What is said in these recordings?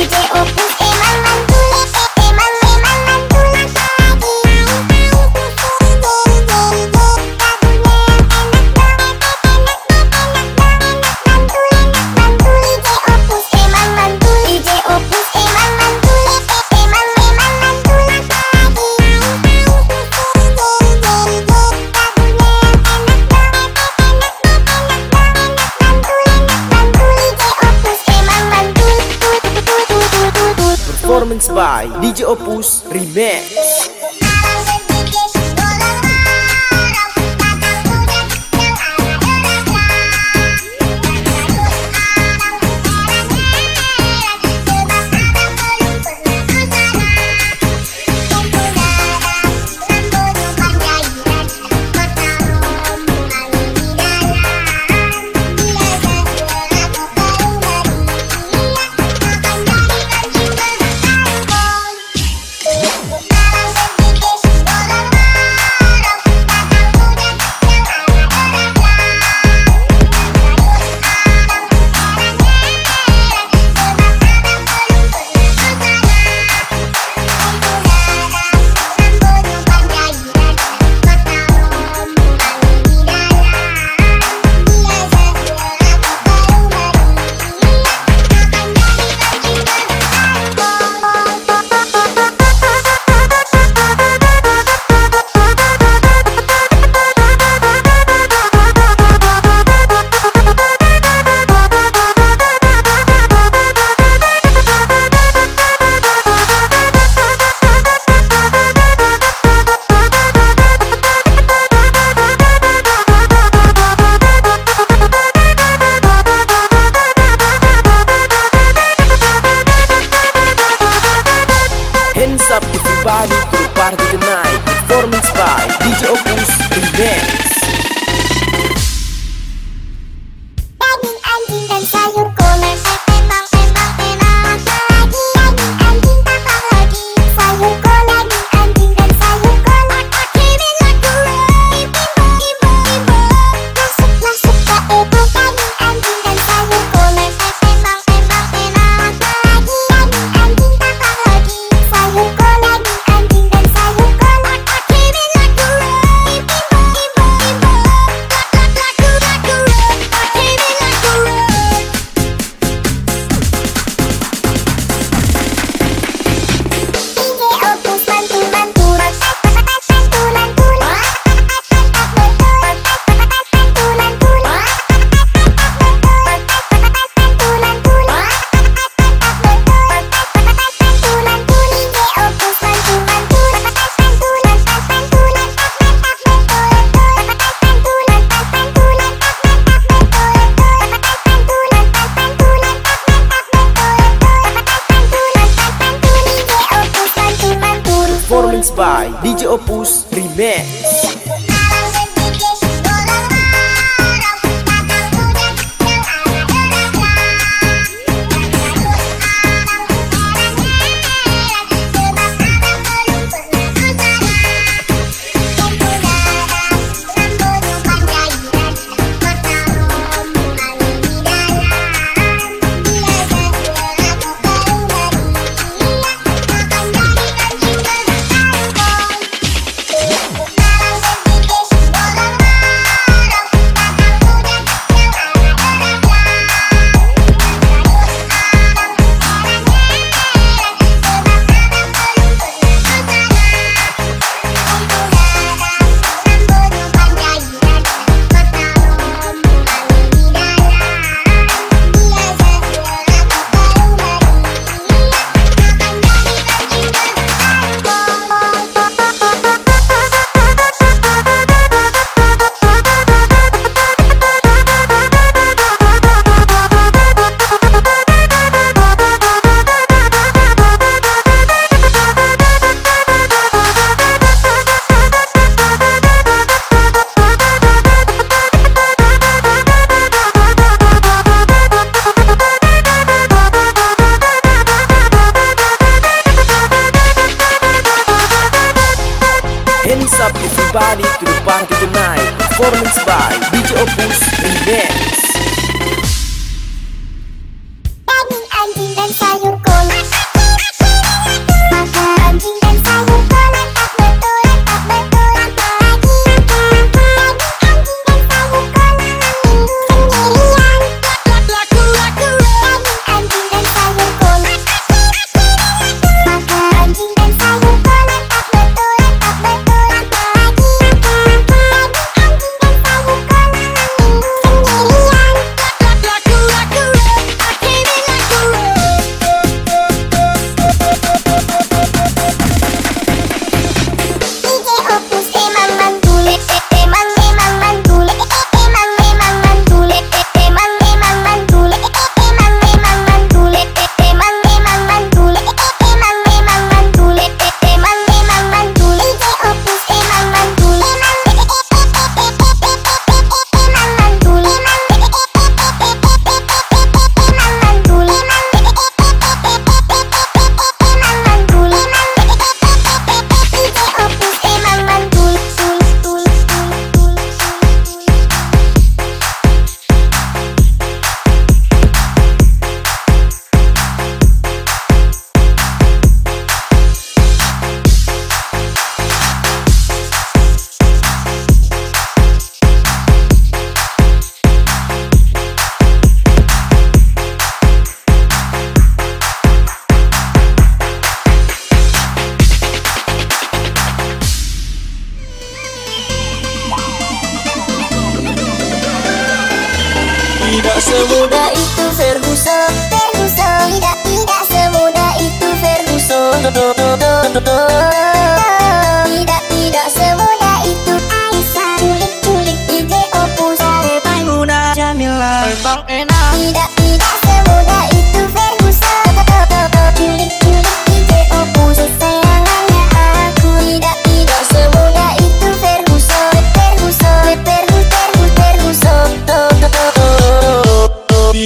DJ Opus Opus Remix ベ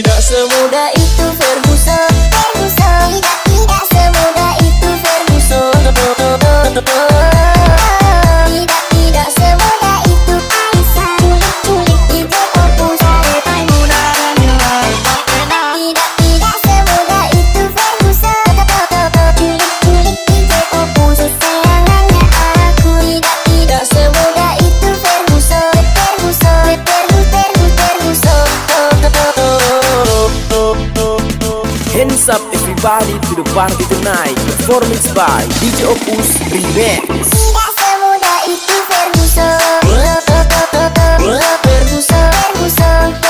tidak semudah up everybody to the party tonight. Performance by DJ Opus Remix. Tidak semudah itu Ferguson Ferguson Ferguson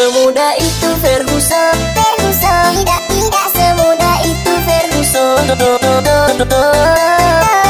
semudah itu Ferguson Ferguson tidak tidak semudah itu Ferguson.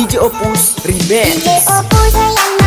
DJ Opus Remix. DJ Opus